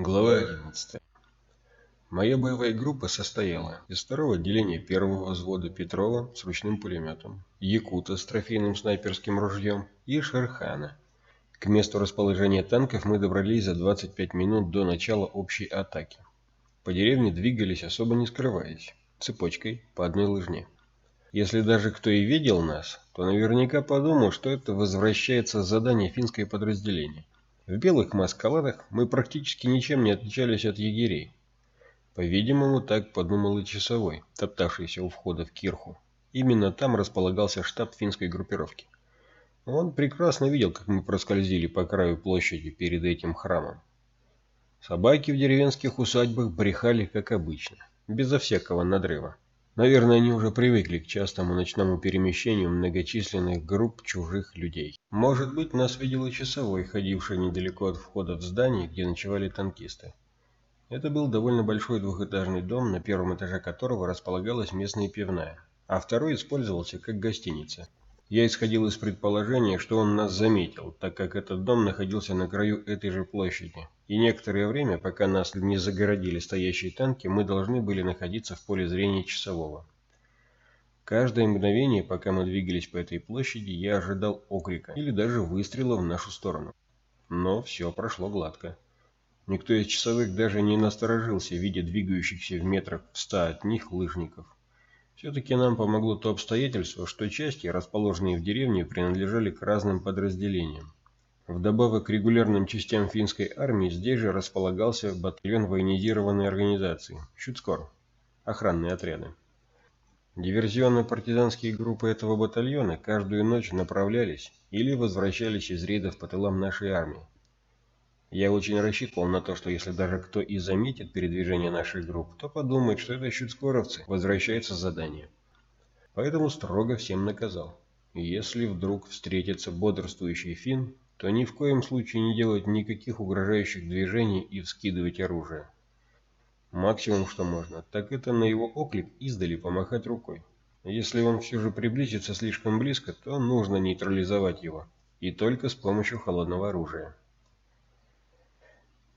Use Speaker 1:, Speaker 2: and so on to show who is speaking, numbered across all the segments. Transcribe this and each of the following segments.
Speaker 1: Глава 11. Моя боевая группа состояла из второго отделения первого взвода Петрова с ручным пулеметом, Якута с трофейным снайперским ружьем и Шерхана. К месту расположения танков мы добрались за 25 минут до начала общей атаки. По деревне двигались особо не скрываясь, цепочкой по одной лыжне. Если даже кто и видел нас, то наверняка подумал, что это возвращается задание финское подразделение. В белых маскаладах мы практически ничем не отличались от егерей. По-видимому, так подумал и часовой, топтавшийся у входа в Кирху. Именно там располагался штаб финской группировки. Он прекрасно видел, как мы проскользили по краю площади перед этим храмом. Собаки в деревенских усадьбах брехали, как обычно, безо всякого надрыва. Наверное, они уже привыкли к частому ночному перемещению многочисленных групп чужих людей. Может быть, нас видел и часовой, ходивший недалеко от входа в здание, где ночевали танкисты. Это был довольно большой двухэтажный дом, на первом этаже которого располагалась местная пивная, а второй использовался как гостиница. Я исходил из предположения, что он нас заметил, так как этот дом находился на краю этой же площади. И некоторое время, пока нас не загородили стоящие танки, мы должны были находиться в поле зрения часового. Каждое мгновение, пока мы двигались по этой площади, я ожидал окрика или даже выстрела в нашу сторону. Но все прошло гладко. Никто из часовых даже не насторожился, видя двигающихся в метрах в ста от них лыжников. Все-таки нам помогло то обстоятельство, что части, расположенные в деревне, принадлежали к разным подразделениям. Вдобавок к регулярным частям финской армии здесь же располагался батальон военизированной организации «Щуцкор» – охранные отряды. Диверсионно-партизанские группы этого батальона каждую ночь направлялись или возвращались из рейдов по тылам нашей армии, я очень рассчитывал на то, что если даже кто и заметит передвижение наших групп, то подумает, что это щитскоровцы возвращаются с задания. Поэтому строго всем наказал. Если вдруг встретится бодрствующий фин, то ни в коем случае не делать никаких угрожающих движений и вскидывать оружие. Максимум, что можно, так это на его оклик издали помахать рукой. Если он все же приблизится слишком близко, то нужно нейтрализовать его. И только с помощью холодного оружия.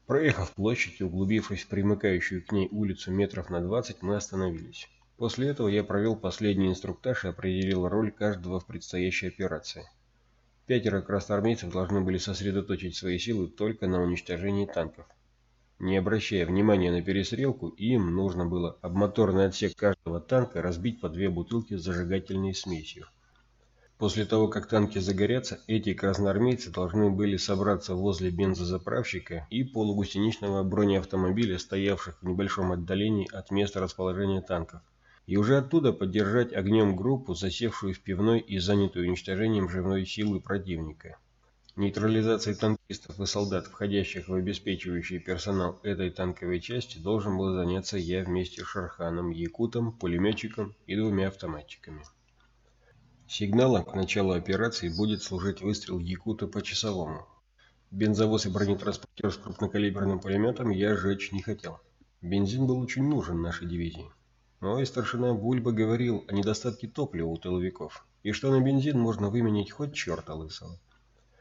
Speaker 1: Проехав площадь и углубившись в примыкающую к ней улицу метров на 20, мы остановились. После этого я провел последний инструктаж и определил роль каждого в предстоящей операции. Пятеро красноармейцев должны были сосредоточить свои силы только на уничтожении танков. Не обращая внимания на перестрелку, им нужно было об моторный отсек каждого танка разбить по две бутылки с зажигательной смесью. После того, как танки загорятся, эти красноармейцы должны были собраться возле бензозаправщика и полугусеничного бронеавтомобиля, стоявших в небольшом отдалении от места расположения танков, и уже оттуда поддержать огнем группу, засевшую в пивной и занятую уничтожением живной силы противника. Нейтрализацией танкистов и солдат, входящих в обеспечивающий персонал этой танковой части, должен был заняться я вместе с Шарханом, Якутом, пулеметчиком и двумя автоматчиками. Сигналом к началу операции будет служить выстрел Якута по часовому. Бензовоз и бронетранспортер с крупнокалиберным пулеметом я сжечь не хотел. Бензин был очень нужен нашей дивизии. Но и старшина Бульба говорил о недостатке топлива у тыловиков, и что на бензин можно выменять хоть черта лысого.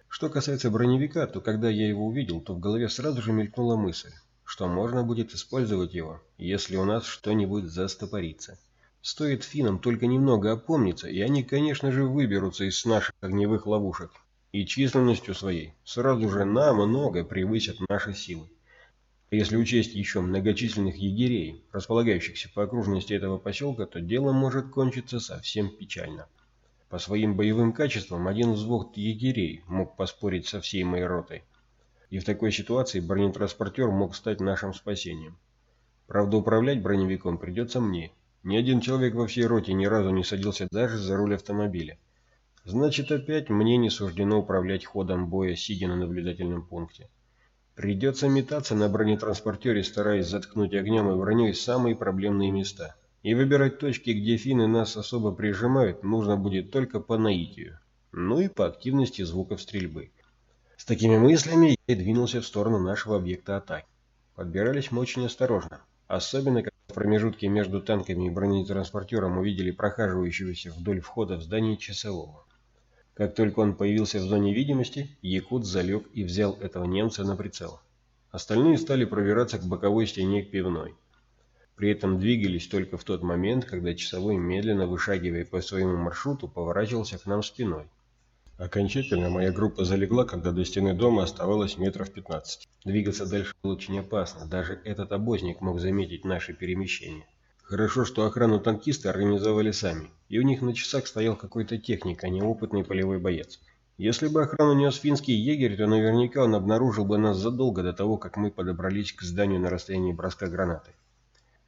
Speaker 1: Что касается броневика, то когда я его увидел, то в голове сразу же мелькнула мысль, что можно будет использовать его, если у нас что-нибудь застопорится. Стоит финнам только немного опомниться, и они, конечно же, выберутся из наших огневых ловушек. И численностью своей сразу же намного превысят наши силы. Если учесть еще многочисленных егерей, располагающихся по окружности этого поселка, то дело может кончиться совсем печально. По своим боевым качествам один взвод егерей мог поспорить со всей моей ротой. И в такой ситуации бронетранспортер мог стать нашим спасением. Правда, управлять броневиком придется мне, ни один человек во всей роте ни разу не садился даже за руль автомобиля. Значит, опять мне не суждено управлять ходом боя, сидя на наблюдательном пункте. Придется метаться на бронетранспортере, стараясь заткнуть огнем и броней самые проблемные места. И выбирать точки, где финны нас особо прижимают, нужно будет только по наитию. Ну и по активности звуков стрельбы. С такими мыслями я двинулся в сторону нашего объекта атаки. Подбирались мы очень осторожно. Особенно, когда в промежутке между танками и бронетранспортером увидели прохаживающегося вдоль входа в здание часового. Как только он появился в зоне видимости, Якут залег и взял этого немца на прицел. Остальные стали пробираться к боковой стене к пивной. При этом двигались только в тот момент, когда часовой, медленно вышагивая по своему маршруту, поворачивался к нам спиной. Окончательно моя группа залегла, когда до стены дома оставалось метров 15. Двигаться дальше было очень опасно, даже этот обозник мог заметить наши перемещения. Хорошо, что охрану танкисты организовали сами, и у них на часах стоял какой-то техник, а не опытный полевой боец. Если бы охрану нес финский егерь, то наверняка он обнаружил бы нас задолго до того, как мы подобрались к зданию на расстоянии броска гранаты.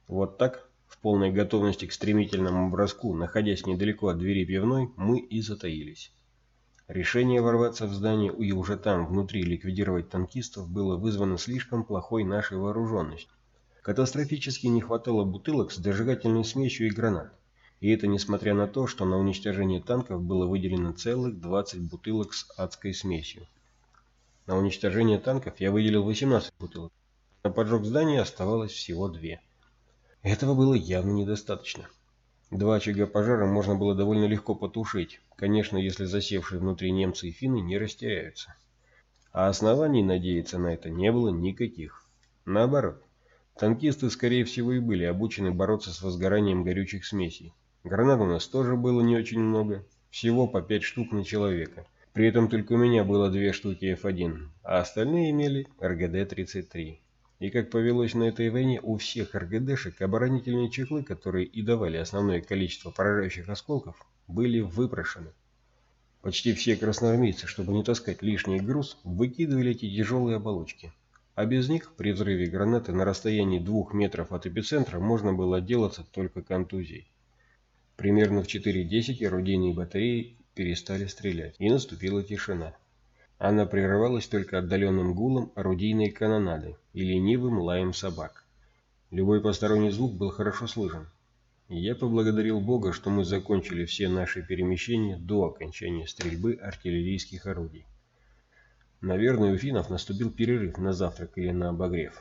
Speaker 1: Вот так, в полной готовности к стремительному броску, находясь недалеко от двери пивной, мы и затаились. Решение ворваться в здание и уже там, внутри, ликвидировать танкистов было вызвано слишком плохой нашей вооруженностью. Катастрофически не хватало бутылок с зажигательной смесью и гранат. И это несмотря на то, что на уничтожение танков было выделено целых 20 бутылок с адской смесью. На уничтожение танков я выделил 18 бутылок. На поджог здания оставалось всего две. Этого было явно недостаточно. Два очага пожара можно было довольно легко потушить, конечно, если засевшие внутри немцы и финны не растеряются. А оснований надеяться на это не было никаких. Наоборот, танкисты, скорее всего, и были обучены бороться с возгоранием горючих смесей. Гранат у нас тоже было не очень много, всего по пять штук на человека. При этом только у меня было две штуки F1, а остальные имели РГД-33. И как повелось на этой войне, у всех РГДшек оборонительные чехлы, которые и давали основное количество поражающих осколков, были выпрошены. Почти все красноармейцы, чтобы не таскать лишний груз, выкидывали эти тяжелые оболочки. А без них при взрыве гранаты на расстоянии двух метров от эпицентра можно было отделаться только контузией. Примерно в 4.10 орудийные батареи перестали стрелять, и наступила тишина. Она прерывалась только отдаленным гулом орудийной канонады и ленивым лаем собак. Любой посторонний звук был хорошо слышен. Я поблагодарил Бога, что мы закончили все наши перемещения до окончания стрельбы артиллерийских орудий. Наверное, у финнов наступил перерыв на завтрак или на обогрев.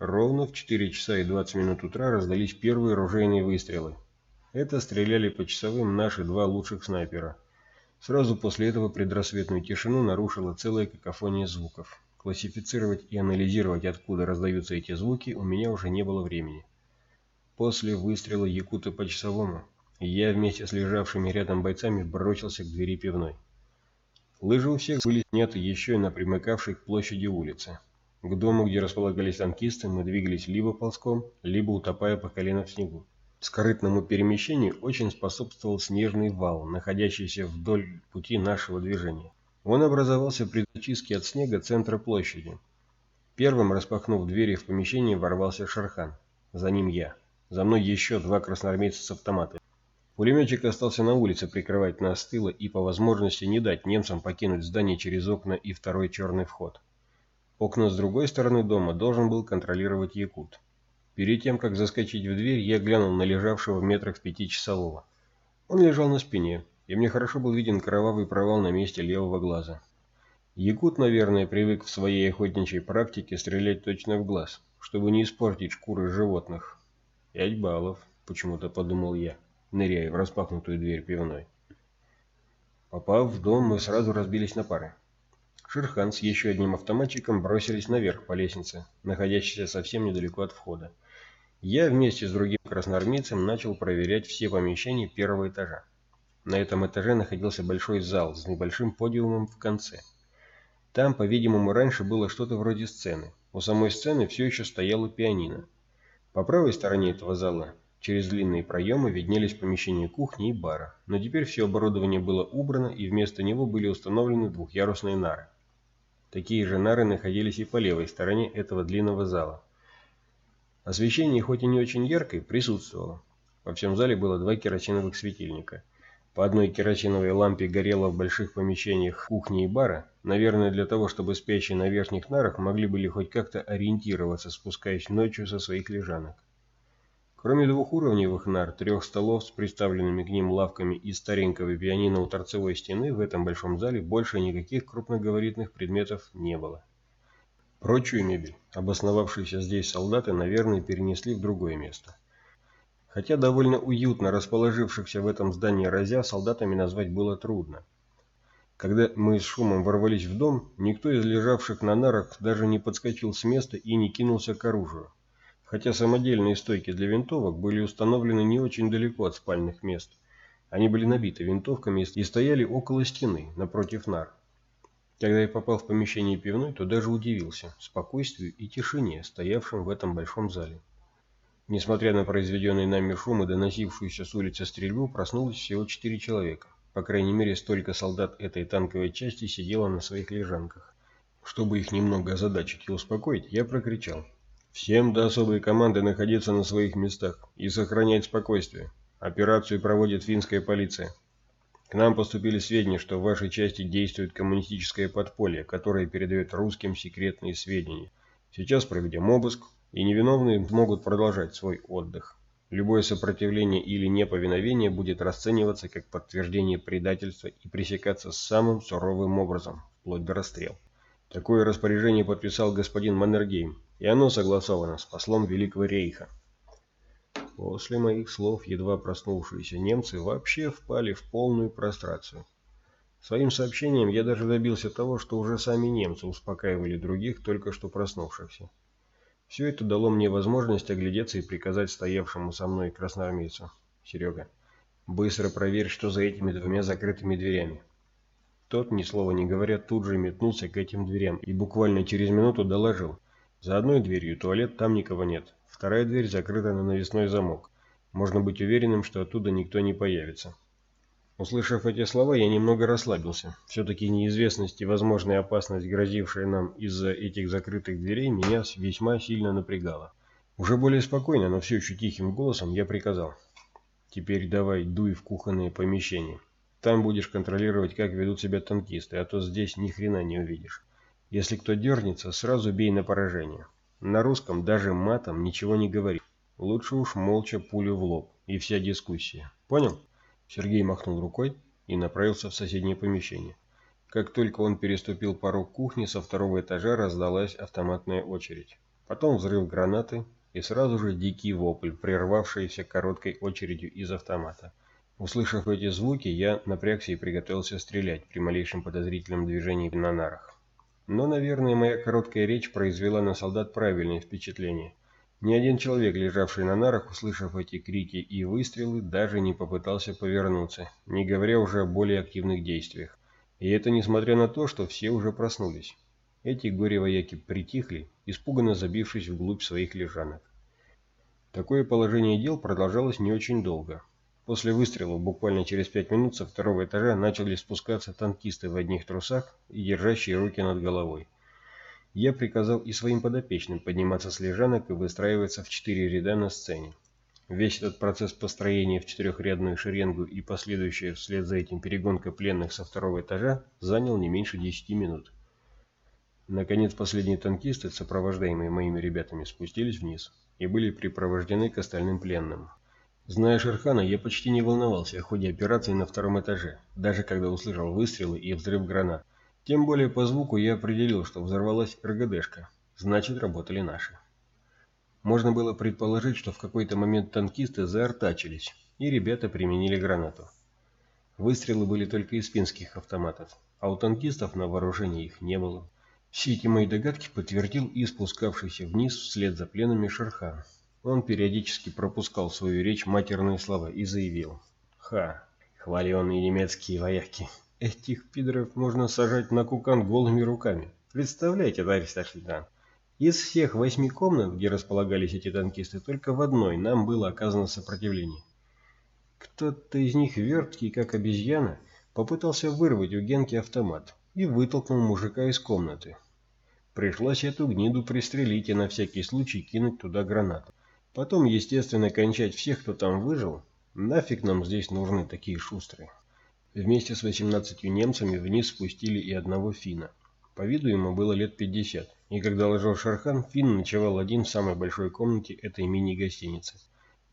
Speaker 1: Ровно в 4 часа и 20 минут утра раздались первые ружейные выстрелы. Это стреляли по часовым наши два лучших снайпера – Сразу после этого предрассветную тишину нарушила целая какофония звуков. Классифицировать и анализировать, откуда раздаются эти звуки, у меня уже не было времени. После выстрела Якута по часовому, я вместе с лежавшими рядом бойцами бросился к двери пивной. Лыжи у всех были сняты еще и на примыкавшей к площади улице. К дому, где располагались танкисты, мы двигались либо ползком, либо утопая по колено в снегу. Скорытному перемещению очень способствовал снежный вал, находящийся вдоль пути нашего движения. Он образовался при зачистке от снега центра площади. Первым, распахнув двери в помещение, ворвался Шархан. За ним я. За мной еще два красноармейца с автоматами. Пулеметчик остался на улице прикрывать нас с и по возможности не дать немцам покинуть здание через окна и второй черный вход. Окна с другой стороны дома должен был контролировать Якут. Перед тем, как заскочить в дверь, я глянул на лежавшего в метрах пяти часового. Он лежал на спине, и мне хорошо был виден кровавый провал на месте левого глаза. Якут, наверное, привык в своей охотничьей практике стрелять точно в глаз, чтобы не испортить шкуры животных. «Пять баллов», — почему-то подумал я, ныряя в распахнутую дверь пивной. Попав в дом, мы сразу разбились на пары. Шерхан с еще одним автоматчиком бросились наверх по лестнице, находящейся совсем недалеко от входа. Я вместе с другим красноармейцем начал проверять все помещения первого этажа. На этом этаже находился большой зал с небольшим подиумом в конце. Там, по-видимому, раньше было что-то вроде сцены. У самой сцены все еще стояла пианино. По правой стороне этого зала через длинные проемы виднелись помещения кухни и бара, но теперь все оборудование было убрано и вместо него были установлены двухъярусные нары. Такие же нары находились и по левой стороне этого длинного зала. Освещение, хоть и не очень яркое, присутствовало. Во всем зале было два керосиновых светильника. По одной керосиновой лампе горело в больших помещениях кухни и бара, наверное, для того, чтобы спящие на верхних нарах могли были хоть как-то ориентироваться, спускаясь ночью со своих лежанок. Кроме двухуровневых нар, трех столов с приставленными к ним лавками и старенького пианино у торцевой стены, в этом большом зале больше никаких крупногабаритных предметов не было. Прочую мебель, обосновавшиеся здесь солдаты, наверное, перенесли в другое место. Хотя довольно уютно расположившихся в этом здании разя солдатами назвать было трудно. Когда мы с шумом ворвались в дом, никто из лежавших на нарах даже не подскочил с места и не кинулся к оружию. Хотя самодельные стойки для винтовок были установлены не очень далеко от спальных мест. Они были набиты винтовками и стояли около стены, напротив нар. Когда я попал в помещение пивной, то даже удивился спокойствию и тишине, стоявшим в этом большом зале. Несмотря на произведенный нами шум и доносившуюся с улицы стрельбу, проснулось всего четыре человека. По крайней мере, столько солдат этой танковой части сидело на своих лежанках. Чтобы их немного озадачить и успокоить, я прокричал. «Всем до особой команды находиться на своих местах и сохранять спокойствие. Операцию проводит финская полиция. К нам поступили сведения, что в вашей части действует коммунистическое подполье, которое передает русским секретные сведения. Сейчас проведем обыск, и невиновные могут продолжать свой отдых. Любое сопротивление или неповиновение будет расцениваться как подтверждение предательства и пресекаться самым суровым образом, вплоть до расстрела. Такое распоряжение подписал господин Маннергейм, и оно согласовано с послом Великого Рейха. После моих слов едва проснувшиеся немцы вообще впали в полную прострацию. Своим сообщением я даже добился того, что уже сами немцы успокаивали других, только что проснувшихся. Все это дало мне возможность оглядеться и приказать стоявшему со мной красноармейцу. «Серега, быстро проверь, что за этими двумя закрытыми дверями». Тот, ни слова не говоря, тут же метнулся к этим дверям и буквально через минуту доложил. За одной дверью туалет, там никого нет. Вторая дверь закрыта на навесной замок. Можно быть уверенным, что оттуда никто не появится. Услышав эти слова, я немного расслабился. Все-таки неизвестность и возможная опасность, грозившая нам из-за этих закрытых дверей, меня весьма сильно напрягала. Уже более спокойно, но все еще тихим голосом я приказал. «Теперь давай дуй в кухонное помещение. Там будешь контролировать, как ведут себя танкисты, а то здесь ни хрена не увидишь. Если кто дернется, сразу бей на поражение. На русском даже матом ничего не говорит. Лучше уж молча пулю в лоб, и вся дискуссия. Понял? Сергей махнул рукой и направился в соседнее помещение. Как только он переступил порог кухни, со второго этажа раздалась автоматная очередь. Потом взрыв гранаты и сразу же дикий вопль, прервавшийся короткой очередью из автомата. Услышав эти звуки, я напрягся и приготовился стрелять при малейшем подозрительном движении на нарах. Но, наверное, моя короткая речь произвела на солдат правильное впечатление. Ни один человек, лежавший на нарах, услышав эти крики и выстрелы, даже не попытался повернуться, не говоря уже о более активных действиях. И это несмотря на то, что все уже проснулись. Эти горе-вояки притихли, испуганно забившись вглубь своих лежанок. Такое положение дел продолжалось не очень долго. После выстрела буквально через пять минут со второго этажа начали спускаться танкисты в одних трусах и держащие руки над головой. Я приказал и своим подопечным подниматься с лежанок и выстраиваться в четыре ряда на сцене. Весь этот процесс построения в четырехрядную шеренгу и последующая вслед за этим перегонка пленных со второго этажа занял не меньше десяти минут. Наконец последние танкисты, сопровождаемые моими ребятами, спустились вниз и были припровождены к остальным пленным. Зная Шерхана, я почти не волновался о ходе операции на втором этаже, даже когда услышал выстрелы и взрыв гранат. Тем более по звуку я определил, что взорвалась РГДшка, значит работали наши. Можно было предположить, что в какой-то момент танкисты заортачились, и ребята применили гранату. Выстрелы были только из финских автоматов, а у танкистов на вооружении их не было. Все эти мои догадки подтвердил и спускавшийся вниз вслед за пленами Шерхан. Он периодически пропускал в свою речь матерные слова и заявил. «Ха, хваленые немецкие вояки, этих пидоров можно сажать на кукан голыми руками. Представляете, товарищ старший из всех восьми комнат, где располагались эти танкисты, только в одной нам было оказано сопротивление. Кто-то из них верткий, как обезьяна, попытался вырвать у Генки автомат и вытолкнул мужика из комнаты. Пришлось эту гниду пристрелить и на всякий случай кинуть туда гранату. Потом, естественно, кончать всех, кто там выжил. Нафиг нам здесь нужны такие шустрые. Вместе с 18 немцами вниз спустили и одного финна. По виду ему было лет 50, и когда ложил Шархан, Финн ночевал один в самой большой комнате этой мини-гостиницы.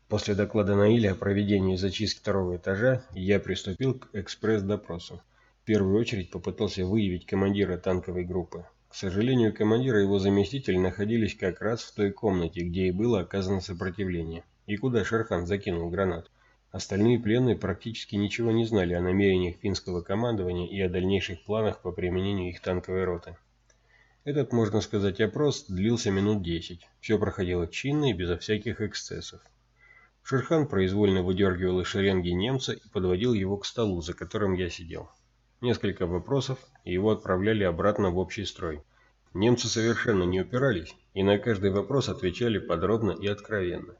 Speaker 1: После доклада Наиля о проведении зачистки второго этажа я приступил к экспресс-допросу. В первую очередь попытался выявить командира танковой группы. К сожалению, командир и его заместитель находились как раз в той комнате, где и было оказано сопротивление, и куда Шерхан закинул гранат. Остальные пленные практически ничего не знали о намерениях финского командования и о дальнейших планах по применению их танковой роты. Этот, можно сказать, опрос длился минут десять. Все проходило чинно и безо всяких эксцессов. Шерхан произвольно выдергивал из шеренги немца и подводил его к столу, за которым я сидел. Несколько вопросов, и его отправляли обратно в общий строй. Немцы совершенно не упирались, и на каждый вопрос отвечали подробно и откровенно.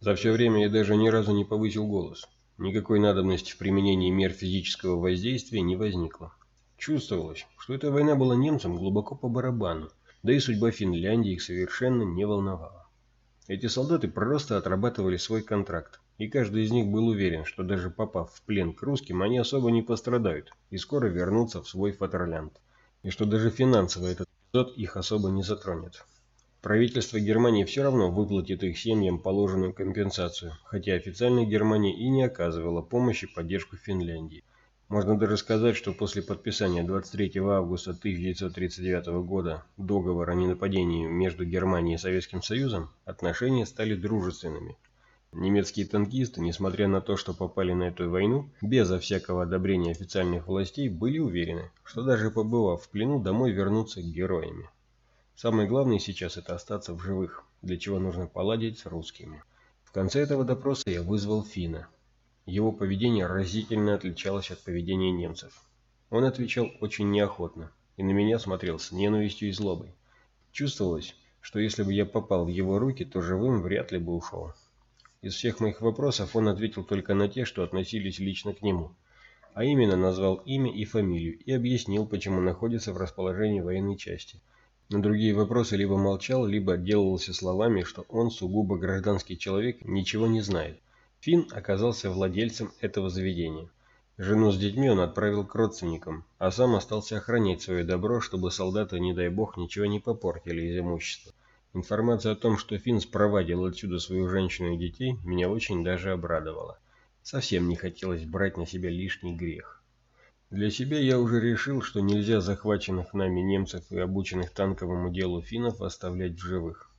Speaker 1: За все время я даже ни разу не повысил голос. Никакой надобности в применении мер физического воздействия не возникло. Чувствовалось, что эта война была немцам глубоко по барабану, да и судьба Финляндии их совершенно не волновала. Эти солдаты просто отрабатывали свой контракт, и каждый из них был уверен, что даже попав в плен к русским, они особо не пострадают и скоро вернутся в свой фатерлянд, и что даже финансово этот эпизод их особо не затронет. Правительство Германии все равно выплатит их семьям положенную компенсацию, хотя официально Германия и не оказывала помощи поддержку Финляндии. Можно даже сказать, что после подписания 23 августа 1939 года договора о ненападении между Германией и Советским Союзом отношения стали дружественными. Немецкие танкисты, несмотря на то, что попали на эту войну, безо всякого одобрения официальных властей, были уверены, что даже побывав в плену, домой вернутся героями. Самое главное сейчас это остаться в живых, для чего нужно поладить с русскими. В конце этого допроса я вызвал Фина. Его поведение разительно отличалось от поведения немцев. Он отвечал очень неохотно и на меня смотрел с ненавистью и злобой. Чувствовалось, что если бы я попал в его руки, то живым вряд ли бы ушел. Из всех моих вопросов он ответил только на те, что относились лично к нему, а именно назвал имя и фамилию и объяснил, почему находится в расположении военной части – на другие вопросы либо молчал, либо отделывался словами, что он сугубо гражданский человек, ничего не знает. Финн оказался владельцем этого заведения. Жену с детьми он отправил к родственникам, а сам остался охранять свое добро, чтобы солдаты, не дай бог, ничего не попортили из имущества. Информация о том, что Финн спровадил отсюда свою женщину и детей, меня очень даже обрадовала. Совсем не хотелось брать на себя лишний грех. Для себя я уже решил, что нельзя захваченных нами немцев и обученных танковому делу финнов оставлять в живых.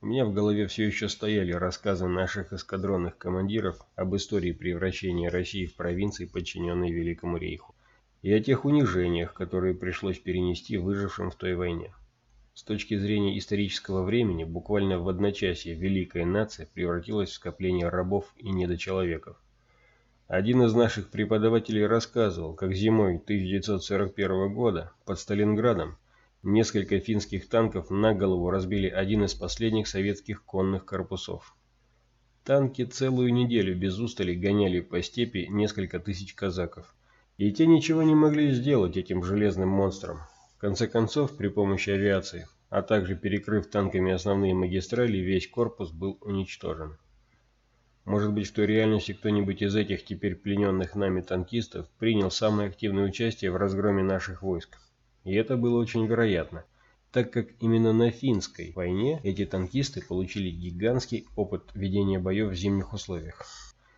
Speaker 1: У меня в голове все еще стояли рассказы наших эскадронных командиров об истории превращения России в провинции, подчиненной Великому Рейху, и о тех унижениях, которые пришлось перенести выжившим в той войне. С точки зрения исторического времени, буквально в одночасье великая нация превратилась в скопление рабов и недочеловеков. Один из наших преподавателей рассказывал, как зимой 1941 года под Сталинградом несколько финских танков на голову разбили один из последних советских конных корпусов. Танки целую неделю без устали гоняли по степи несколько тысяч казаков. И те ничего не могли сделать этим железным монстрам. В конце концов, при помощи авиации, а также перекрыв танками основные магистрали, весь корпус был уничтожен. Может быть, в той реальности кто-нибудь из этих теперь плененных нами танкистов принял самое активное участие в разгроме наших войск. И это было очень вероятно, так как именно на финской войне эти танкисты получили гигантский опыт ведения боев в зимних условиях.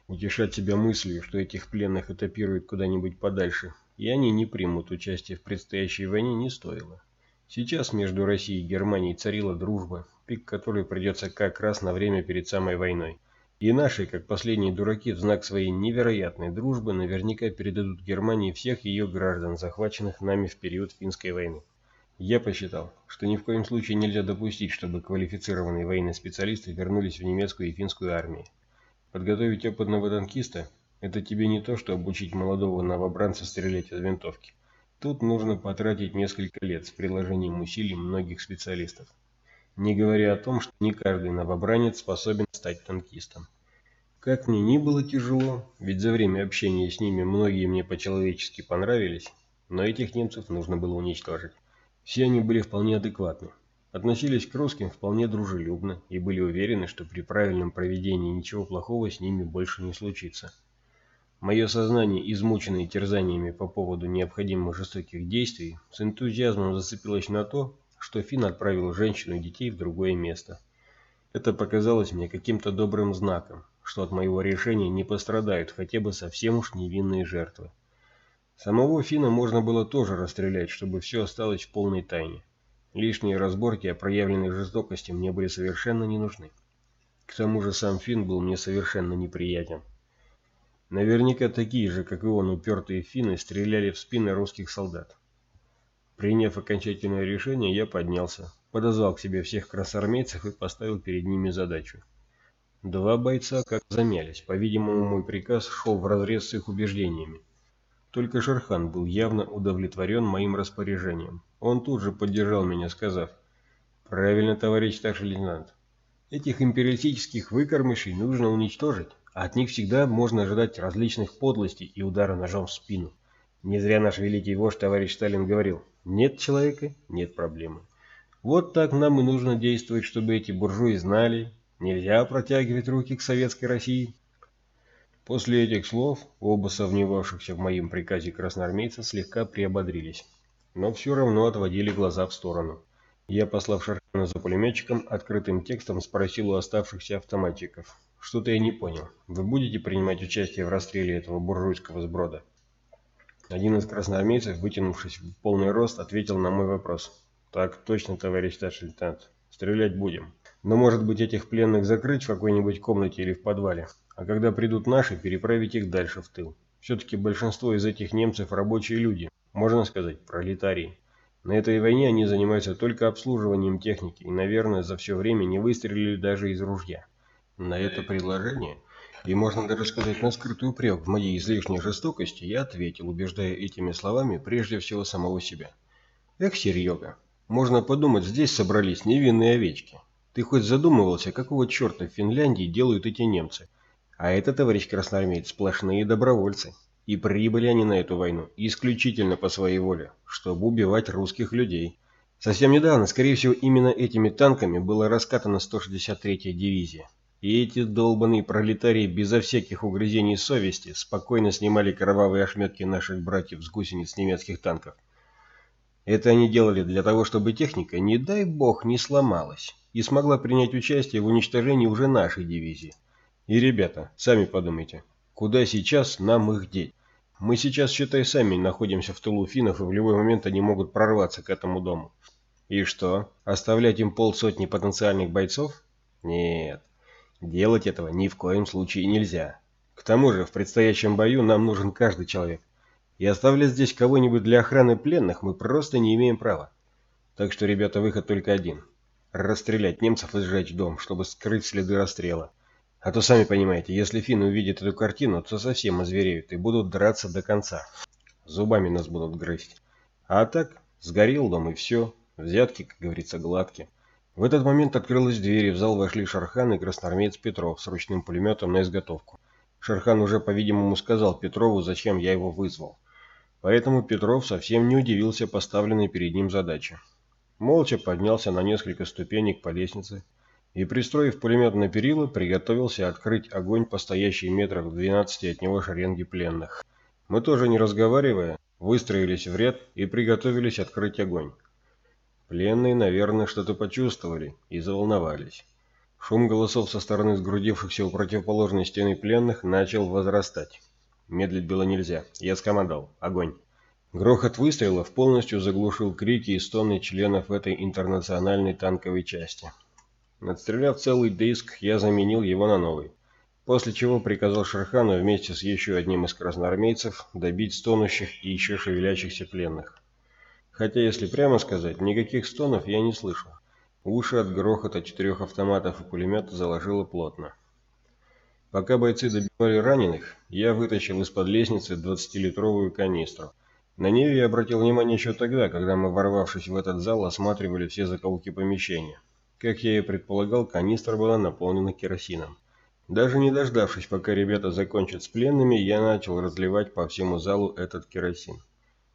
Speaker 1: Утешать себя мыслью, что этих пленных этапируют куда-нибудь подальше, и они не примут участие в предстоящей войне, не стоило. Сейчас между Россией и Германией царила дружба, пик которой придется как раз на время перед самой войной. И наши, как последние дураки, в знак своей невероятной дружбы наверняка передадут Германии всех ее граждан, захваченных нами в период финской войны. Я посчитал, что ни в коем случае нельзя допустить, чтобы квалифицированные военные специалисты вернулись в немецкую и финскую армии. Подготовить опытного танкиста – это тебе не то, что обучить молодого новобранца стрелять из винтовки. Тут нужно потратить несколько лет с приложением усилий многих специалистов не говоря о том, что не каждый новобранец способен стать танкистом. Как мне ни было тяжело, ведь за время общения с ними многие мне по-человечески понравились, но этих немцев нужно было уничтожить. Все они были вполне адекватны, относились к русским вполне дружелюбно и были уверены, что при правильном проведении ничего плохого с ними больше не случится. Мое сознание, измученное терзаниями по поводу необходимых жестоких действий, с энтузиазмом зацепилось на то, что Финн отправил женщину и детей в другое место. Это показалось мне каким-то добрым знаком, что от моего решения не пострадают хотя бы совсем уж невинные жертвы. Самого Фина можно было тоже расстрелять, чтобы все осталось в полной тайне. Лишние разборки о проявленной жестокости мне были совершенно не нужны. К тому же сам Фин был мне совершенно неприятен. Наверняка такие же, как и он, упертые финны стреляли в спины русских солдат. Приняв окончательное решение, я поднялся, подозвал к себе всех красноармейцев и поставил перед ними задачу. Два бойца как замялись, по-видимому, мой приказ шел вразрез с их убеждениями. Только Шерхан был явно удовлетворен моим распоряжением. Он тут же поддержал меня, сказав, «Правильно, товарищ старший лейтенант. Этих империалистических выкормышей нужно уничтожить, а от них всегда можно ожидать различных подлостей и удара ножом в спину. Не зря наш великий вождь товарищ Сталин говорил, нет человека – нет проблемы. Вот так нам и нужно действовать, чтобы эти буржуи знали, нельзя протягивать руки к советской России, После этих слов оба сомневавшихся в моем приказе красноармейца слегка приободрились, но все равно отводили глаза в сторону. Я, послав Шархана за пулеметчиком, открытым текстом спросил у оставшихся автоматчиков. «Что-то я не понял. Вы будете принимать участие в расстреле этого буржуйского сброда?» Один из красноармейцев, вытянувшись в полный рост, ответил на мой вопрос. «Так точно, товарищ старший лейтенант. Стрелять будем. Но, может быть, этих пленных закрыть в какой-нибудь комнате или в подвале? А когда придут наши, переправить их дальше в тыл. Все-таки большинство из этих немцев рабочие люди, можно сказать, пролетарии. На этой войне они занимаются только обслуживанием техники и, наверное, за все время не выстрелили даже из ружья. На это предложение, и можно даже сказать на скрытый упрек в моей излишней жестокости, я ответил, убеждая этими словами прежде всего самого себя. Эх, Серега, можно подумать, здесь собрались невинные овечки. Ты хоть задумывался, какого черта в Финляндии делают эти немцы? А это, товарищ красноармеец, сплошные добровольцы. И прибыли они на эту войну исключительно по своей воле, чтобы убивать русских людей. Совсем недавно, скорее всего, именно этими танками была раскатана 163-я дивизия. И эти долбанные пролетарии безо всяких угрызений совести спокойно снимали кровавые ошметки наших братьев с гусениц немецких танков. Это они делали для того, чтобы техника, не дай бог, не сломалась и смогла принять участие в уничтожении уже нашей дивизии. И, ребята, сами подумайте, куда сейчас нам их деть? Мы сейчас, считай, сами находимся в тылу финнов, и в любой момент они могут прорваться к этому дому. И что, оставлять им полсотни потенциальных бойцов? Нет, делать этого ни в коем случае нельзя. К тому же, в предстоящем бою нам нужен каждый человек. И оставлять здесь кого-нибудь для охраны пленных мы просто не имеем права. Так что, ребята, выход только один. Расстрелять немцев и сжечь дом, чтобы скрыть следы расстрела. А то сами понимаете, если финны увидят эту картину, то совсем озвереют и будут драться до конца. Зубами нас будут грызть. А так, сгорел дом и все. Взятки, как говорится, гладкие. В этот момент открылась дверь, и в зал вошли Шархан и красноармеец Петров с ручным пулеметом на изготовку. Шархан уже, по-видимому, сказал Петрову, зачем я его вызвал. Поэтому Петров совсем не удивился поставленной перед ним задаче. Молча поднялся на несколько ступенек по лестнице, и, пристроив пулемет на перила, приготовился открыть огонь по стоящей метрах в 12 от него шеренги пленных. Мы тоже не разговаривая, выстроились в ряд и приготовились открыть огонь. Пленные, наверное, что-то почувствовали и заволновались. Шум голосов со стороны сгрудившихся у противоположной стены пленных начал возрастать. Медлить было нельзя. Я скомандовал. Огонь. Грохот выстрелов полностью заглушил крики и стоны членов этой интернациональной танковой части. Отстреляв целый диск, я заменил его на новый. После чего приказал Шерхану вместе с еще одним из красноармейцев добить стонущих и еще шевелящихся пленных. Хотя, если прямо сказать, никаких стонов я не слышал. Уши от грохота четырех автоматов и пулемета заложило плотно. Пока бойцы добивали раненых, я вытащил из-под лестницы 20-литровую канистру. На нее я обратил внимание еще тогда, когда мы, ворвавшись в этот зал, осматривали все закоулки помещения. Как я и предполагал, канистра была наполнена керосином. Даже не дождавшись, пока ребята закончат с пленными, я начал разливать по всему залу этот керосин.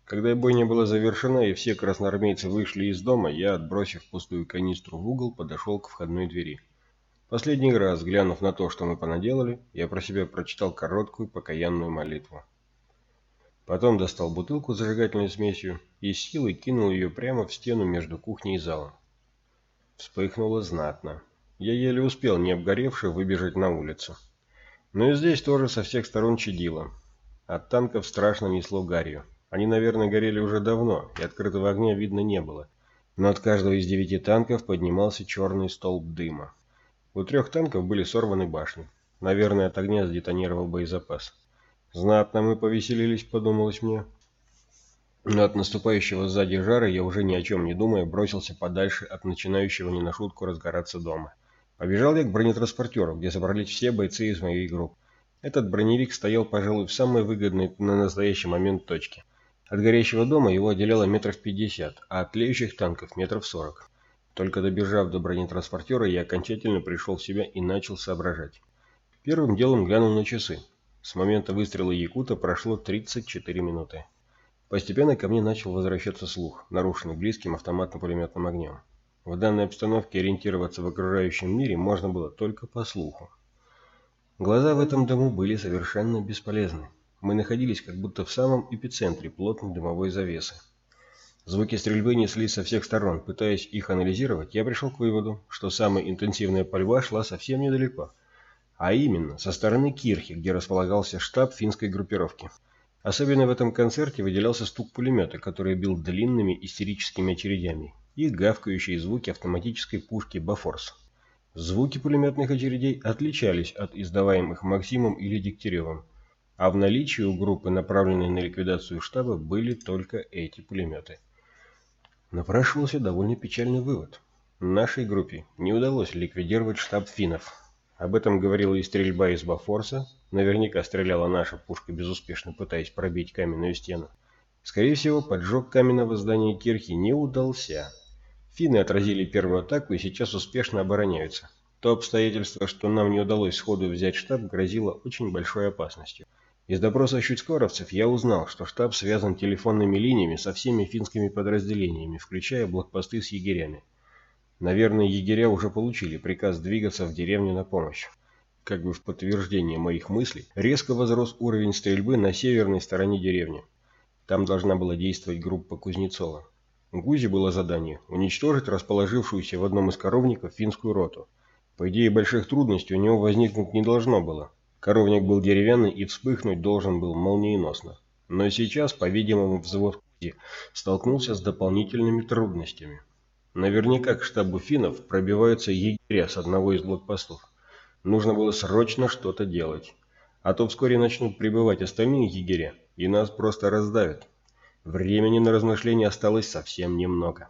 Speaker 1: Когда бойня была завершена и все красноармейцы вышли из дома, я, отбросив пустую канистру в угол, подошел к входной двери. Последний раз, глянув на то, что мы понаделали, я про себя прочитал короткую покаянную молитву. Потом достал бутылку с зажигательной смесью и с силой кинул ее прямо в стену между кухней и залом. Вспыхнуло знатно. Я еле успел, не обгоревший, выбежать на улицу. Но и здесь тоже со всех сторон чадило. От танков страшно несло гарью. Они, наверное, горели уже давно, и открытого огня видно не было. Но от каждого из девяти танков поднимался черный столб дыма. У трех танков были сорваны башни. Наверное, от огня сдетонировал боезапас. Знатно мы повеселились, подумалось мне. Но от наступающего сзади жара я уже ни о чем не думая бросился подальше от начинающего не на шутку разгораться дома. Побежал я к бронетранспортеру, где собрались все бойцы из моей группы. Этот броневик стоял, пожалуй, в самой выгодной на настоящий момент точке. От горящего дома его отделяло метров пятьдесят, а от тлеющих танков метров сорок. Только добежав до бронетранспортера, я окончательно пришел в себя и начал соображать. Первым делом глянул на часы. С момента выстрела Якута прошло 34 минуты. Постепенно ко мне начал возвращаться слух, нарушенный близким автоматно-пулеметным огнем. В данной обстановке ориентироваться в окружающем мире можно было только по слуху. Глаза в этом дому были совершенно бесполезны. Мы находились как будто в самом эпицентре плотной дымовой завесы. Звуки стрельбы неслись со всех сторон. Пытаясь их анализировать, я пришел к выводу, что самая интенсивная пальба шла совсем недалеко. А именно, со стороны Кирхи, где располагался штаб финской группировки. Особенно в этом концерте выделялся стук пулемета, который бил длинными истерическими очередями, и гавкающие звуки автоматической пушки «Бафорс». Звуки пулеметных очередей отличались от издаваемых Максимом или Дегтяревым, а в наличии у группы, направленной на ликвидацию штаба, были только эти пулеметы. Напрашивался довольно печальный вывод. Нашей группе не удалось ликвидировать штаб финнов. Об этом говорила и стрельба из Бафорса, Наверняка стреляла наша пушка, безуспешно пытаясь пробить каменную стену. Скорее всего, поджог каменного здания Кирхи не удался. Финны отразили первую атаку и сейчас успешно обороняются. То обстоятельство, что нам не удалось сходу взять штаб, грозило очень большой опасностью. Из допроса щуцкоровцев я узнал, что штаб связан телефонными линиями со всеми финскими подразделениями, включая блокпосты с егерями. Наверное, егеря уже получили приказ двигаться в деревню на помощь. Как бы в подтверждение моих мыслей, резко возрос уровень стрельбы на северной стороне деревни. Там должна была действовать группа Кузнецова. Гузе было задание уничтожить расположившуюся в одном из коровников финскую роту. По идее, больших трудностей у него возникнуть не должно было. Коровник был деревянный и вспыхнуть должен был молниеносно. Но сейчас, по-видимому, взвод Кузи столкнулся с дополнительными трудностями. Наверняка к штабу финнов пробиваются егеря с одного из блокпостов. Нужно было срочно что-то делать. А то вскоре начнут прибывать остальные егеря, и нас просто раздавят. Времени на размышления осталось совсем немного.